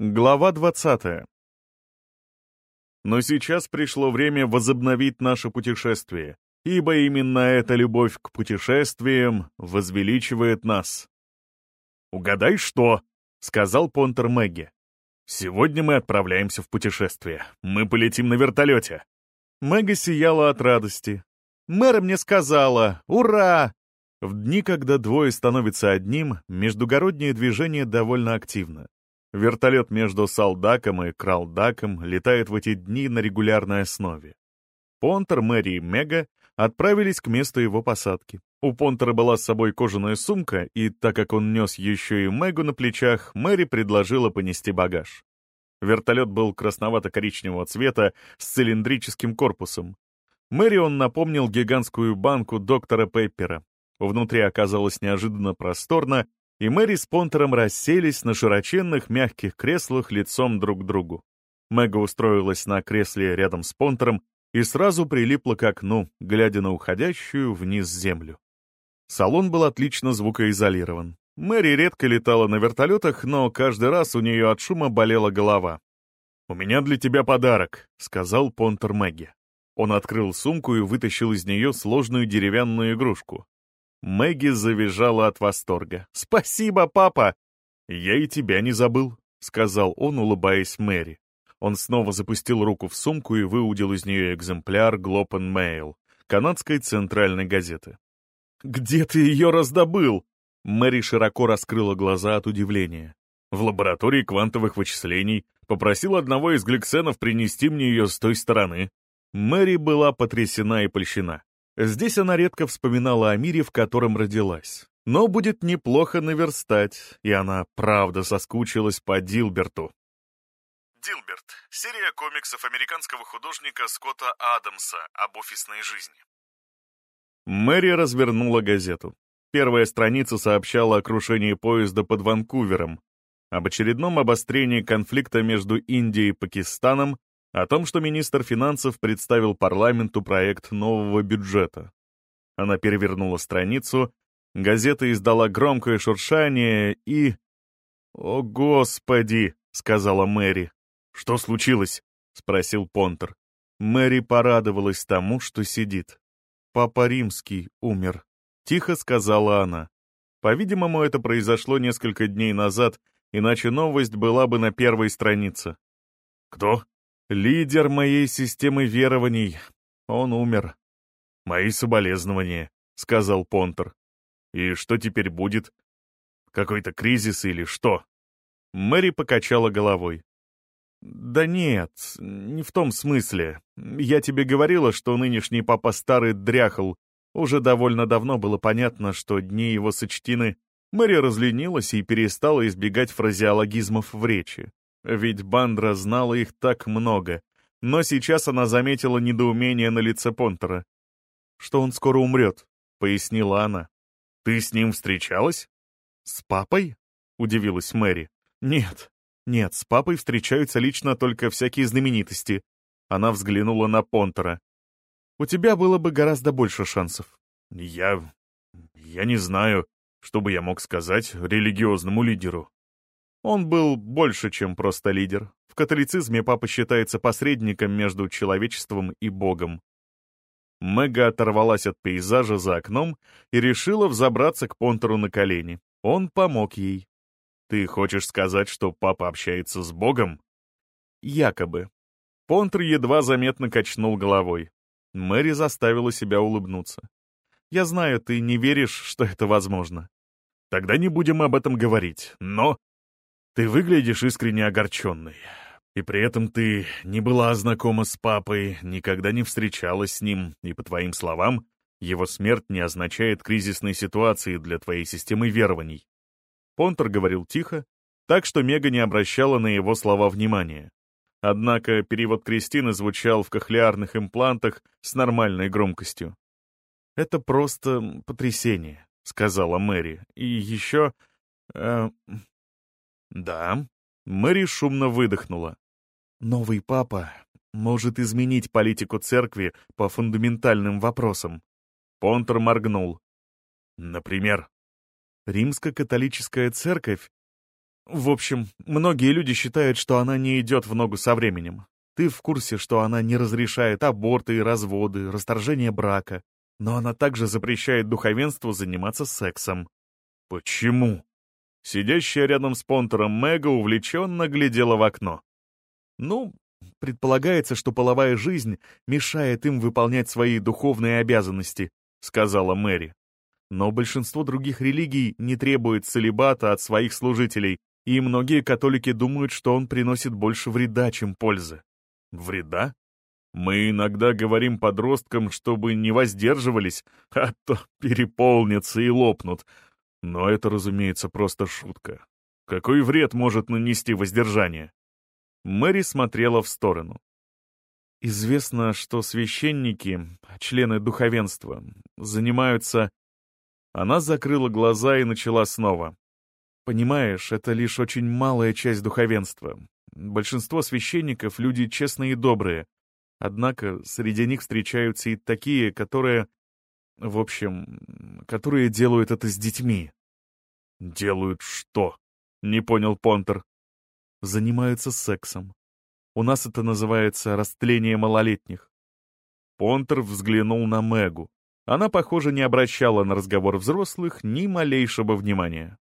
Глава 20. Но сейчас пришло время возобновить наше путешествие, ибо именно эта любовь к путешествиям возвеличивает нас. «Угадай, что?» — сказал Понтер Мэгги. «Сегодня мы отправляемся в путешествие. Мы полетим на вертолете». Мэгги сияла от радости. «Мэра мне сказала! Ура!» В дни, когда двое становятся одним, междугороднее движение довольно активно. Вертолет между Салдаком и Кралдаком летает в эти дни на регулярной основе. Понтер, Мэри и Мега отправились к месту его посадки. У Понтера была с собой кожаная сумка, и так как он нес еще и Мегу на плечах, Мэри предложила понести багаж. Вертолет был красновато-коричневого цвета с цилиндрическим корпусом. Мэри он напомнил гигантскую банку доктора Пеппера. Внутри оказалось неожиданно просторно, и Мэри с Понтером расселись на широченных мягких креслах лицом друг к другу. Мэга устроилась на кресле рядом с Понтером и сразу прилипла к окну, глядя на уходящую вниз землю. Салон был отлично звукоизолирован. Мэри редко летала на вертолетах, но каждый раз у нее от шума болела голова. «У меня для тебя подарок», — сказал Понтер Мэгги. Он открыл сумку и вытащил из нее сложную деревянную игрушку. Мэгги завизжала от восторга. «Спасибо, папа!» «Я и тебя не забыл», — сказал он, улыбаясь Мэри. Он снова запустил руку в сумку и выудил из нее экземпляр and Mail, канадской центральной газеты. «Где ты ее раздобыл?» Мэри широко раскрыла глаза от удивления. «В лаборатории квантовых вычислений. Попросил одного из гликсенов принести мне ее с той стороны». Мэри была потрясена и польщена. Здесь она редко вспоминала о мире, в котором родилась. Но будет неплохо наверстать, и она правда соскучилась по Дилберту. Дилберт — серия комиксов американского художника Скотта Адамса об офисной жизни. Мэри развернула газету. Первая страница сообщала о крушении поезда под Ванкувером, об очередном обострении конфликта между Индией и Пакистаном о том, что министр финансов представил парламенту проект нового бюджета. Она перевернула страницу, газета издала громкое шуршание и... «О, Господи!» — сказала Мэри. «Что случилось?» — спросил Понтер. Мэри порадовалась тому, что сидит. «Папа Римский умер», — тихо сказала она. По-видимому, это произошло несколько дней назад, иначе новость была бы на первой странице. «Кто?» Лидер моей системы верований. Он умер. Мои соболезнования, сказал Понтер. И что теперь будет? Какой-то кризис или что? Мэри покачала головой. «Да нет, не в том смысле. Я тебе говорила, что нынешний папа старый дряхал. Уже довольно давно было понятно, что дни его сочтены. Мэри разленилась и перестала избегать фразеологизмов в речи. Ведь Бандра знала их так много. Но сейчас она заметила недоумение на лице Понтера. «Что он скоро умрет», — пояснила она. «Ты с ним встречалась?» «С папой?» — удивилась Мэри. «Нет, нет, с папой встречаются лично только всякие знаменитости». Она взглянула на Понтера. «У тебя было бы гораздо больше шансов». «Я... я не знаю, что бы я мог сказать религиозному лидеру», он был больше, чем просто лидер. В католицизме папа считается посредником между человечеством и Богом. Мега оторвалась от пейзажа за окном и решила взобраться к Понтеру на колени. Он помог ей. «Ты хочешь сказать, что папа общается с Богом?» «Якобы». Понтер едва заметно качнул головой. Мэри заставила себя улыбнуться. «Я знаю, ты не веришь, что это возможно». «Тогда не будем об этом говорить, но...» Ты выглядишь искренне огорченной. И при этом ты не была знакома с папой, никогда не встречалась с ним, и, по твоим словам, его смерть не означает кризисной ситуации для твоей системы верований. Понтер говорил тихо, так что Мега не обращала на его слова внимания. Однако перевод Кристины звучал в кохлеарных имплантах с нормальной громкостью. «Это просто потрясение», — сказала Мэри. «И еще... Э, «Да». Мэри шумно выдохнула. «Новый папа может изменить политику церкви по фундаментальным вопросам». Понтер моргнул. «Например?» «Римско-католическая церковь В общем, многие люди считают, что она не идет в ногу со временем. Ты в курсе, что она не разрешает аборты, разводы, расторжение брака, но она также запрещает духовенству заниматься сексом. Почему? Сидящая рядом с Понтером Мега увлеченно глядела в окно. Ну, предполагается, что половая жизнь мешает им выполнять свои духовные обязанности, сказала Мэри. Но большинство других религий не требует целебата от своих служителей, и многие католики думают, что он приносит больше вреда, чем пользы. Вреда? Мы иногда говорим подросткам, чтобы не воздерживались, а то переполнятся и лопнут. Но это, разумеется, просто шутка. Какой вред может нанести воздержание? Мэри смотрела в сторону. Известно, что священники, члены духовенства, занимаются... Она закрыла глаза и начала снова. Понимаешь, это лишь очень малая часть духовенства. Большинство священников — люди честные и добрые. Однако среди них встречаются и такие, которые... В общем, которые делают это с детьми. «Делают что?» — не понял Понтер. «Занимаются сексом. У нас это называется растление малолетних». Понтер взглянул на Мегу. Она, похоже, не обращала на разговор взрослых ни малейшего внимания.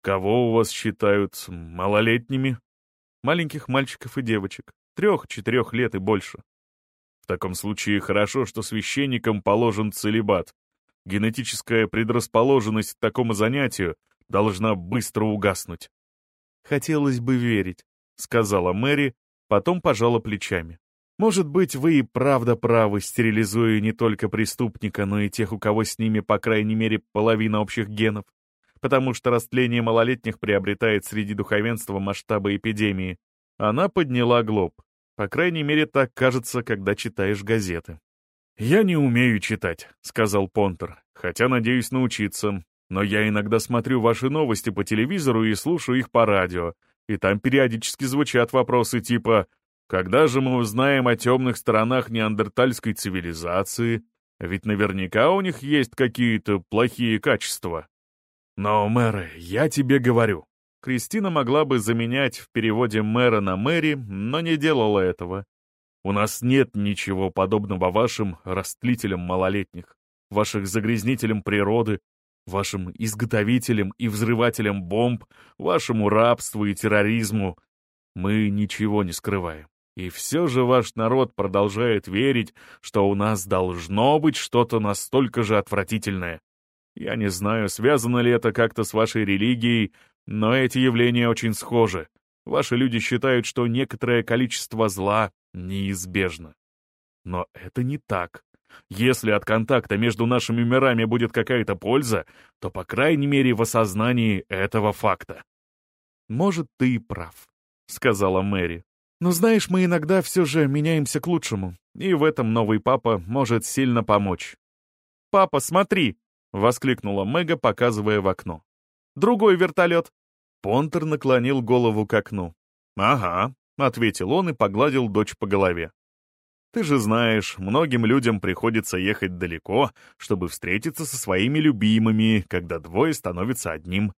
«Кого у вас считают малолетними?» «Маленьких мальчиков и девочек. Трех-четырех лет и больше». «В таком случае хорошо, что священникам положен целебат. Генетическая предрасположенность к такому занятию должна быстро угаснуть». «Хотелось бы верить», — сказала Мэри, потом пожала плечами. «Может быть, вы и правда правы, стерилизуя не только преступника, но и тех, у кого с ними, по крайней мере, половина общих генов потому что растление малолетних приобретает среди духовенства масштабы эпидемии. Она подняла глоб. По крайней мере, так кажется, когда читаешь газеты. «Я не умею читать», — сказал Понтер, «хотя надеюсь научиться. Но я иногда смотрю ваши новости по телевизору и слушаю их по радио, и там периодически звучат вопросы типа «Когда же мы узнаем о темных сторонах неандертальской цивилизации?» Ведь наверняка у них есть какие-то плохие качества. Но, мэр, я тебе говорю. Кристина могла бы заменять в переводе мэра на мэри, но не делала этого. У нас нет ничего подобного вашим растлителям малолетних, ваших загрязнителям природы, вашим изготовителям и взрывателям бомб, вашему рабству и терроризму. Мы ничего не скрываем. И все же ваш народ продолжает верить, что у нас должно быть что-то настолько же отвратительное. Я не знаю, связано ли это как-то с вашей религией, но эти явления очень схожи. Ваши люди считают, что некоторое количество зла неизбежно. Но это не так. Если от контакта между нашими мирами будет какая-то польза, то, по крайней мере, в осознании этого факта. «Может, ты и прав», — сказала Мэри. «Но знаешь, мы иногда все же меняемся к лучшему, и в этом новый папа может сильно помочь». «Папа, смотри!» — воскликнула Мега, показывая в окно. «Другой вертолет!» Понтер наклонил голову к окну. «Ага», — ответил он и погладил дочь по голове. «Ты же знаешь, многим людям приходится ехать далеко, чтобы встретиться со своими любимыми, когда двое становятся одним».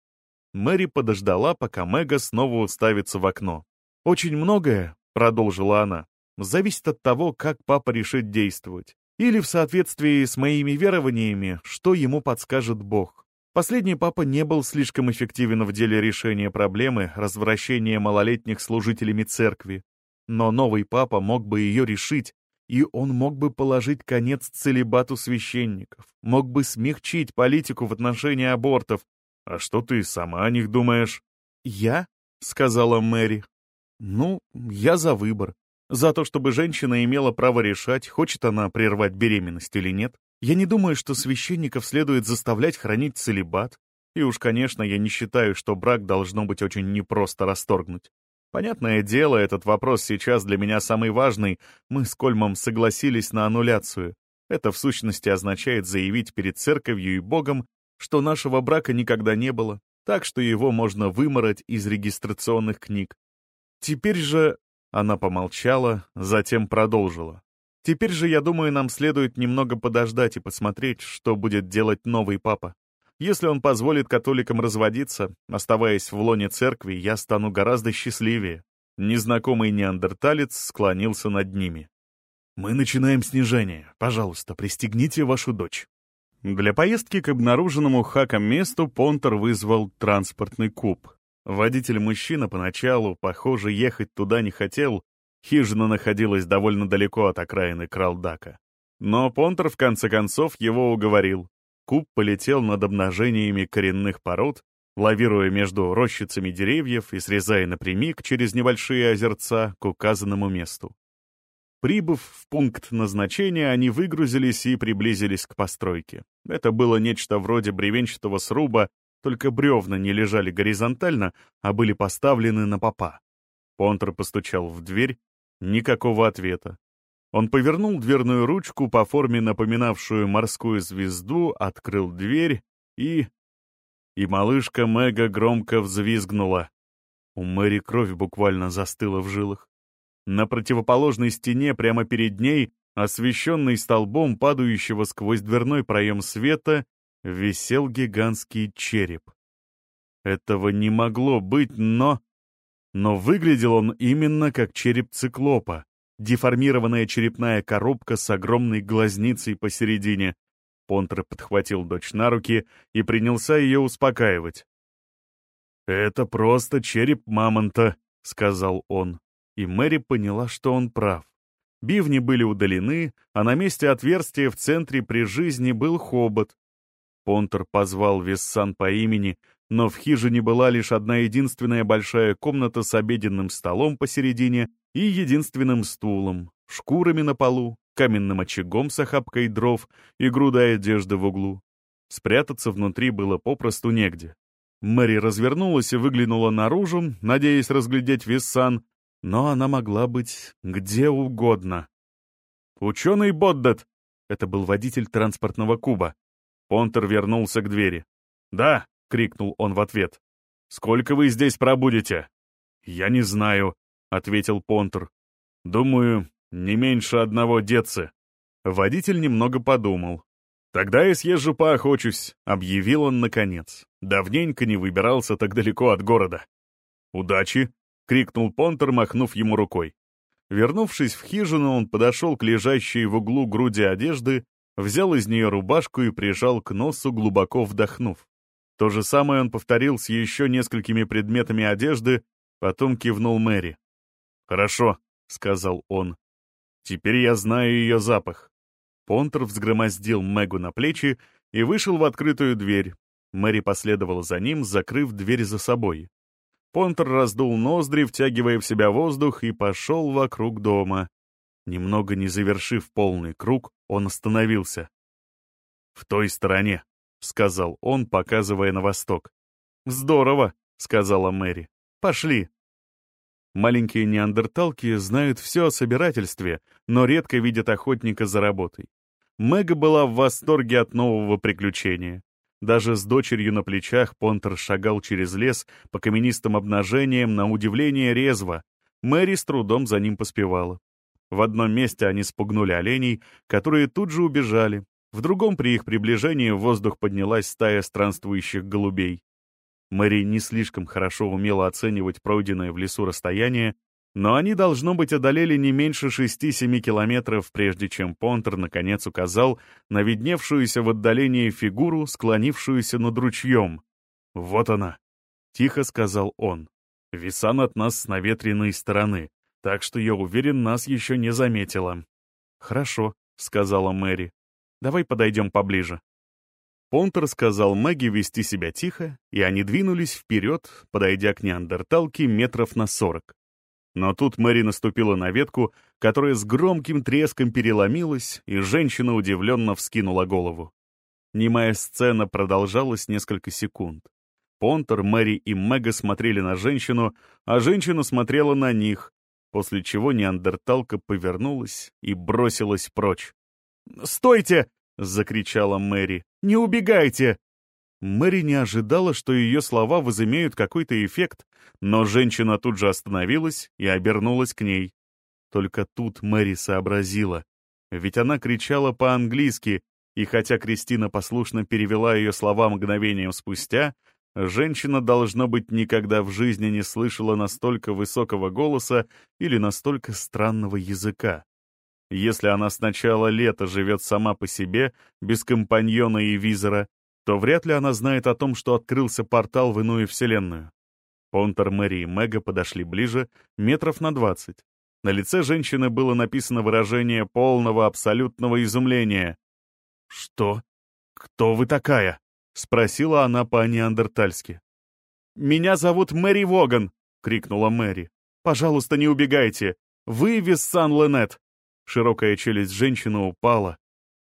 Мэри подождала, пока Мега снова уставится в окно. «Очень многое», — продолжила она, — «зависит от того, как папа решит действовать или в соответствии с моими верованиями, что ему подскажет Бог. Последний папа не был слишком эффективен в деле решения проблемы развращения малолетних служителями церкви, но новый папа мог бы ее решить, и он мог бы положить конец целебату священников, мог бы смягчить политику в отношении абортов. А что ты сама о них думаешь? «Я?» — сказала Мэри. «Ну, я за выбор. За то, чтобы женщина имела право решать, хочет она прервать беременность или нет. Я не думаю, что священников следует заставлять хранить целебат. И уж, конечно, я не считаю, что брак должно быть очень непросто расторгнуть. Понятное дело, этот вопрос сейчас для меня самый важный. Мы с Кольмом согласились на аннуляцию. Это в сущности означает заявить перед церковью и Богом, что нашего брака никогда не было, так что его можно вымороть из регистрационных книг. Теперь же она помолчала, затем продолжила. «Теперь же, я думаю, нам следует немного подождать и посмотреть, что будет делать новый папа. Если он позволит католикам разводиться, оставаясь в лоне церкви, я стану гораздо счастливее. Незнакомый неандерталец склонился над ними. «Мы начинаем снижение. Пожалуйста, пристегните вашу дочь». Для поездки к обнаруженному хаком месту Понтер вызвал транспортный куб. Водитель-мужчина поначалу, похоже, ехать туда не хотел, хижина находилась довольно далеко от окраины Кралдака. Но Понтер в конце концов его уговорил. Куб полетел над обнажениями коренных пород, лавируя между рощицами деревьев и срезая напрямик через небольшие озерца к указанному месту. Прибыв в пункт назначения, они выгрузились и приблизились к постройке. Это было нечто вроде бревенчатого сруба, только бревна не лежали горизонтально, а были поставлены на попа. Понтер постучал в дверь. Никакого ответа. Он повернул дверную ручку по форме, напоминавшую морскую звезду, открыл дверь и... И малышка Мэга громко взвизгнула. У Мэри кровь буквально застыла в жилах. На противоположной стене, прямо перед ней, освещенный столбом падающего сквозь дверной проем света, висел гигантский череп. Этого не могло быть, но... Но выглядел он именно как череп циклопа, деформированная черепная коробка с огромной глазницей посередине. Понтер подхватил дочь на руки и принялся ее успокаивать. «Это просто череп мамонта», — сказал он. И Мэри поняла, что он прав. Бивни были удалены, а на месте отверстия в центре при жизни был хобот. Понтер позвал Вессан по имени, но в хижине была лишь одна единственная большая комната с обеденным столом посередине и единственным стулом, шкурами на полу, каменным очагом с охапкой дров и грудой одежды в углу. Спрятаться внутри было попросту негде. Мэри развернулась и выглянула наружу, надеясь разглядеть Виссан, но она могла быть где угодно. «Ученый Боддат!» — это был водитель транспортного куба. Понтер вернулся к двери. «Да!» — крикнул он в ответ. «Сколько вы здесь пробудете?» «Я не знаю», — ответил Понтер. «Думаю, не меньше одного деться». Водитель немного подумал. «Тогда я съезжу поохочусь», — объявил он наконец. Давненько не выбирался так далеко от города. «Удачи!» — крикнул Понтер, махнув ему рукой. Вернувшись в хижину, он подошел к лежащей в углу груди одежды, взял из нее рубашку и прижал к носу, глубоко вдохнув. То же самое он повторил с еще несколькими предметами одежды, потом кивнул Мэри. «Хорошо», — сказал он. «Теперь я знаю ее запах». Понтер взгромоздил Мэгу на плечи и вышел в открытую дверь. Мэри последовала за ним, закрыв дверь за собой. Понтер раздул ноздри, втягивая в себя воздух, и пошел вокруг дома. Немного не завершив полный круг, он остановился. «В той стороне», — сказал он, показывая на восток. «Здорово», — сказала Мэри. «Пошли». Маленькие неандерталки знают все о собирательстве, но редко видят охотника за работой. Мэга была в восторге от нового приключения. Даже с дочерью на плечах Понтер шагал через лес по каменистым обнажениям на удивление резво. Мэри с трудом за ним поспевала. В одном месте они спугнули оленей, которые тут же убежали. В другом при их приближении в воздух поднялась стая странствующих голубей. Мэри не слишком хорошо умела оценивать пройденное в лесу расстояние, но они, должно быть, одолели не меньше 6-7 километров, прежде чем Понтер наконец указал на видневшуюся в отдалении фигуру, склонившуюся над ручьем. «Вот она!» — тихо сказал он. «Висан от нас с наветренной стороны, так что, я уверен, нас еще не заметила». «Хорошо», — сказала Мэри. «Давай подойдем поближе». Понтер сказал Мэгги вести себя тихо, и они двинулись вперед, подойдя к неандерталке метров на сорок. Но тут Мэри наступила на ветку, которая с громким треском переломилась, и женщина удивленно вскинула голову. Немая сцена продолжалась несколько секунд. Понтер, Мэри и Мэга смотрели на женщину, а женщина смотрела на них, после чего неандерталка повернулась и бросилась прочь. «Стойте!» — закричала Мэри. «Не убегайте!» Мэри не ожидала, что ее слова возымеют какой-то эффект, но женщина тут же остановилась и обернулась к ней. Только тут Мэри сообразила. Ведь она кричала по-английски, И хотя Кристина послушно перевела ее слова мгновением спустя, женщина, должно быть, никогда в жизни не слышала настолько высокого голоса или настолько странного языка. Если она с начала лета живет сама по себе, без компаньона и визора, то вряд ли она знает о том, что открылся портал в иную вселенную. Понтер, Мэри и Мега подошли ближе, метров на двадцать. На лице женщины было написано выражение полного абсолютного изумления. «Что? Кто вы такая?» — спросила она по-неандертальски. «Меня зовут Мэри Воган!» — крикнула Мэри. «Пожалуйста, не убегайте! Вы Виссан Ленет!» Широкая челюсть женщины упала.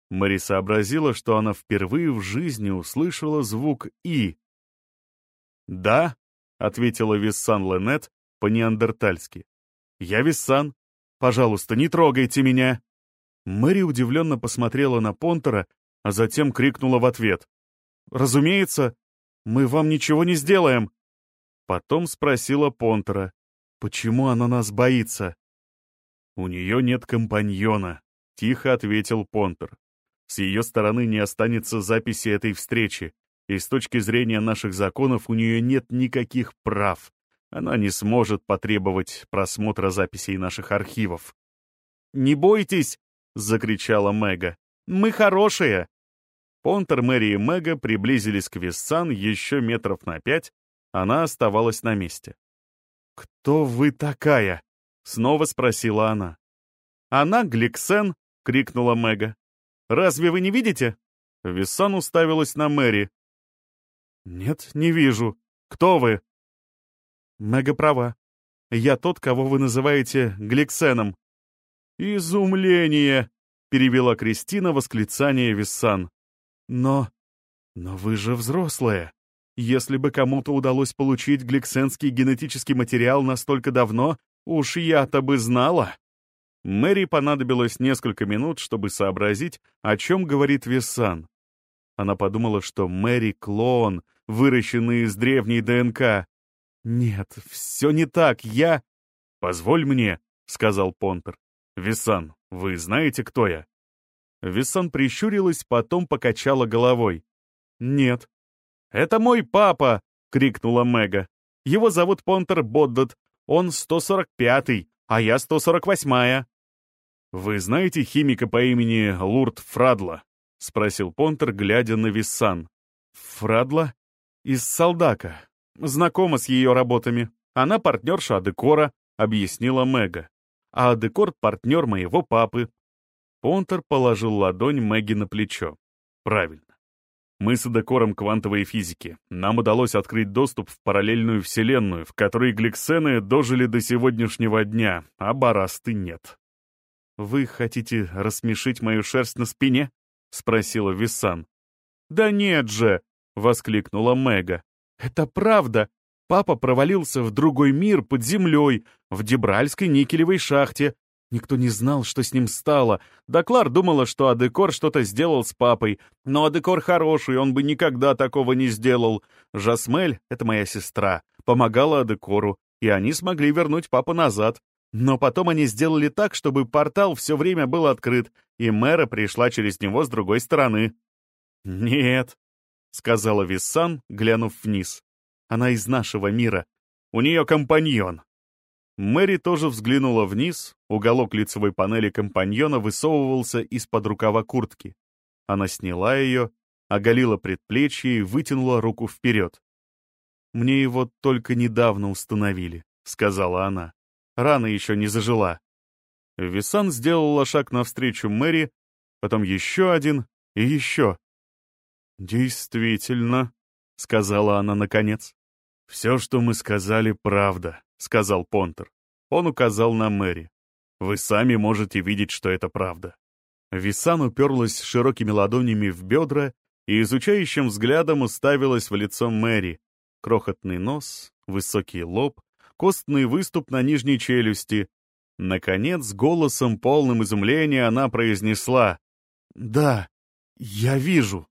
Мэри сообразила, что она впервые в жизни услышала звук «и». «Да», — ответила Виссан Ленет по-неандертальски. «Я Виссан. Пожалуйста, не трогайте меня!» Мэри удивленно посмотрела на Понтера, а затем крикнула в ответ. «Разумеется, мы вам ничего не сделаем!» Потом спросила Понтера, почему она нас боится. «У нее нет компаньона», — тихо ответил Понтер. «С ее стороны не останется записи этой встречи, и с точки зрения наших законов у нее нет никаких прав. Она не сможет потребовать просмотра записей наших архивов. «Не бойтесь!» — закричала Мега. «Мы хорошие!» Понтер, Мэри и Мега приблизились к Виссан еще метров на пять, она оставалась на месте. «Кто вы такая?» — снова спросила она. «Она Гликсен!» — крикнула Мега. «Разве вы не видите?» Виссан уставилась на Мэри. «Нет, не вижу. Кто вы?» Мега права. Я тот, кого вы называете Гликсеном. «Изумление!» — перевела Кристина восклицание Виссан. «Но... но вы же взрослая. Если бы кому-то удалось получить гликсенский генетический материал настолько давно, уж я-то бы знала». Мэри понадобилось несколько минут, чтобы сообразить, о чем говорит Виссан. Она подумала, что Мэри — клон, выращенный из древней ДНК, «Нет, все не так, я...» «Позволь мне», — сказал Понтер. «Висан, вы знаете, кто я?» Висан прищурилась, потом покачала головой. «Нет». «Это мой папа!» — крикнула Мега. «Его зовут Понтер Боддот. Он 145-й, а я 148-я». «Вы знаете химика по имени Лурд Фрадла?» — спросил Понтер, глядя на Виссан. «Фрадла? Из Салдака. Знакома с ее работами. Она партнерша Адекора, объяснила Мега. А Адекор — партнер моего папы. Понтер положил ладонь Мэгги на плечо. Правильно. Мы с Адекором квантовой физики. Нам удалось открыть доступ в параллельную вселенную, в которой гликсены дожили до сегодняшнего дня, а барасты нет. «Вы хотите рассмешить мою шерсть на спине?» — спросила Виссан. «Да нет же!» — воскликнула Мега. Это правда. Папа провалился в другой мир под землей, в Дебральской никелевой шахте. Никто не знал, что с ним стало. Доклар думала, что Адекор что-то сделал с папой. Но Адекор хороший, он бы никогда такого не сделал. Жасмель, это моя сестра, помогала Адекору, и они смогли вернуть папу назад. Но потом они сделали так, чтобы портал все время был открыт, и мэра пришла через него с другой стороны. «Нет, — сказала Виссан, глянув вниз. «Она из нашего мира. У нее компаньон». Мэри тоже взглянула вниз, уголок лицевой панели компаньона высовывался из-под рукава куртки. Она сняла ее, оголила предплечье и вытянула руку вперед. «Мне его только недавно установили», — сказала она. «Рана еще не зажила». Висан сделала шаг навстречу Мэри, потом еще один и еще. «Действительно», — сказала она наконец. «Все, что мы сказали, правда», — сказал Понтер. Он указал на Мэри. «Вы сами можете видеть, что это правда». Висан уперлась широкими ладонями в бедра и изучающим взглядом уставилась в лицо Мэри. Крохотный нос, высокий лоб, костный выступ на нижней челюсти. Наконец, голосом полным изумления она произнесла «Да, я вижу».